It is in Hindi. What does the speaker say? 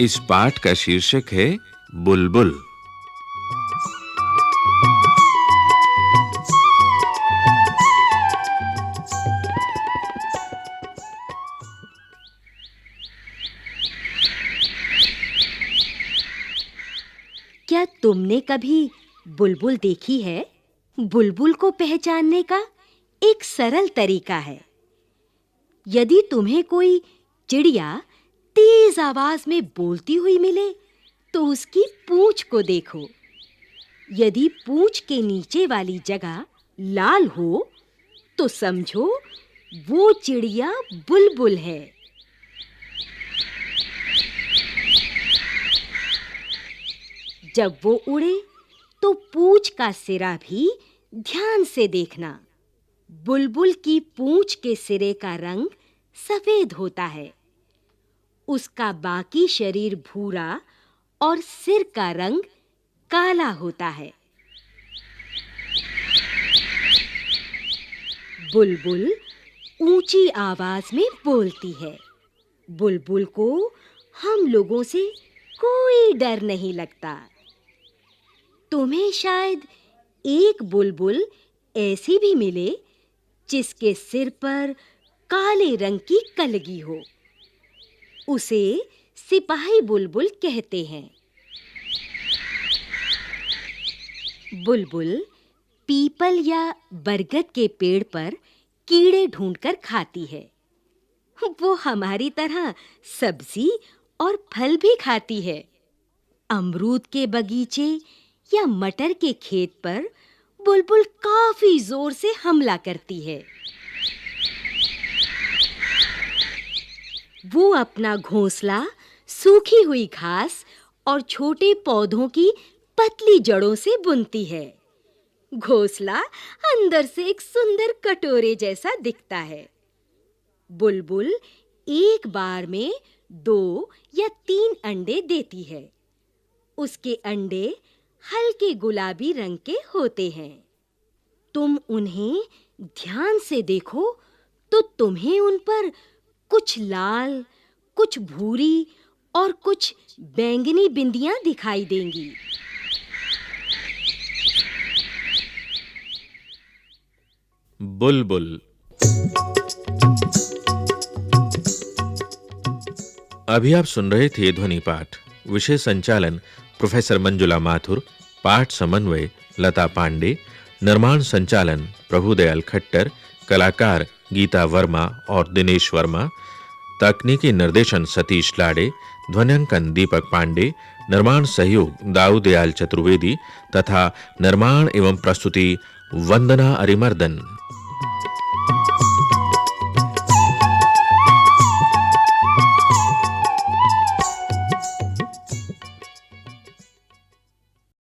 इस पाठ का शीर्षक है बुलबुल। क्या तुमने कभी बुलबुल देखी है? बुलबुल को पहचानने का एक सरल तरीका है। यदि तुम्हें कोई चिड़िया तेज आवाज़ में बोलती हुई मिले तो उसकी पूंछ को देखो। यदि पूंछ के नीचे वाली जगह लाल हो तो समझो वो चिड़िया बुलबुल है। जब वो उड़े तो पूंछ का सिरा भी ध्यान से देखना। बुलबुल की पूंछ के सिरे का रंग सफ़ेद होता है। उसका बाकी शरीर भूरा और सिर का रंग काला होता है। बुलबुल ऊँची आवाज़ में बोलती है। बुलबुल को हम लोगों से कोई डर नहीं लगता। तुम्हें शायद एक बुलबुल ऐसी भी मिले जिसके सिर पर काले रंग की कलगी हो। उसे सिपाही बुलबुल कहते हैं। बुलबुल पीपल या बरगद के पेड़ पर कीड़े ढूंढकर खाती है। वो हमारी तरह सब्ज़ी और फल भी खाती है। अमरूद के बगीचे या मटर के खेत पर बुलबुल काफ़ी ज़ोर से हमला करती है। वो अपना घोंसला, सूखी हुई घास और छोटे पौधों की पतली जड़ों से बुनती है। घोंसला अंदर से एक सुंदर कटोरे जैसा दिखता है। बुलबुल एक बार में दो या तीन अंडे देती है। उसके अंडे हल्के गुलाबी रंग के होते हैं। तुम उन्हें ध्यान से देखो तो तुम्हें उन पर कुछ लाल, कुछ भूरी और कुछ बैंगनी बिंदियाँ दिखाई देंगी। बुलबुल। अभी आप सुन रहे थे ध्वनि पाठ विषय संचालन प्रोफेसर मंजुला माथुर, पाठ समन्वय लता पांडे, निर्माण संचालन प्रभुदयाल खट्टर, कलाकार गीता वर्मा और दिनेश वर्मा, तकनीकी निर्देशन सतीश लाड़े, ध्वनियांकन दीपक पांडे, निर्माण सहयोग दाऊदयाल चतुर्वेदी तथा निर्माण एवं प्रस्तुति वंदना अरिमर्दन।